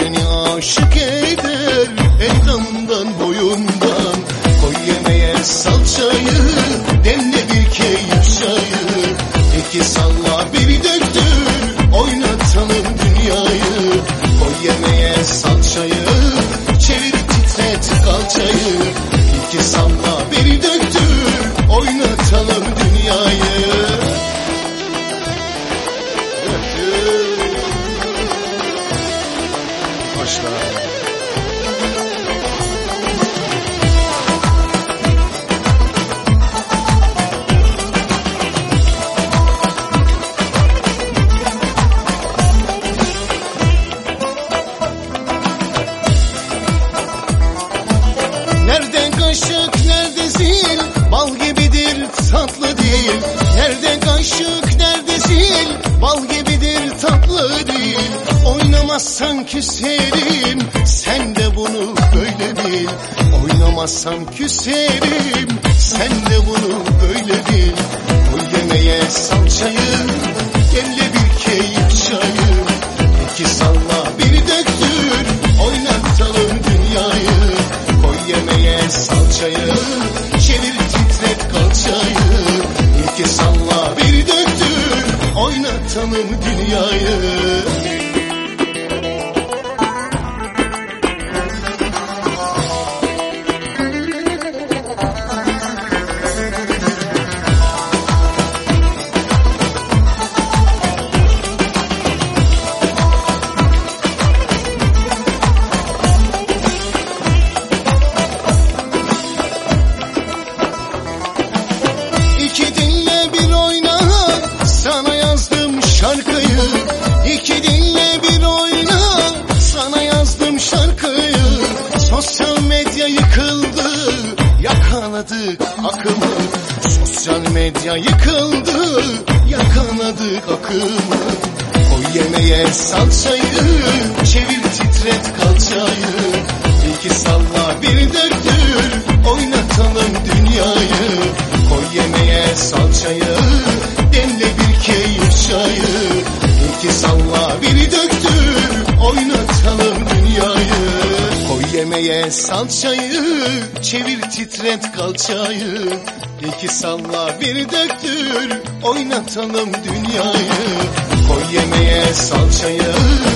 Göreni aşık eder Endamından boyundan Başla. Nerede kaşık nerede zil? Bal gibidir tatlı değil. Nerede kaşık nerede zil? Bal değil Oynamazsan küserim Sen de bunu böyle bil. Oynamazsam küserim Sen de bunu böyle bil. O yemeğe salçayı Demle bir keyif çayı. İki salla biri döktür Oynatalım dünyayı. Koy yemeğe salçayı Çevir titret kalçayı. İki salla biri döktür Oynatalım dünyayı Yakaladık akımı Sosyal medya yıkıldı Yakaladık akımı Koy yemeğe salçayı Çevir titret kalçayı. İki salla bir döktür Oynatalım dünyayı. Koy yemeğe salçayı yemeğe salçayı Çevir titret kalçayı. İki salla biri döktür Oynatalım dünyayı. Koy yemeğe salçayı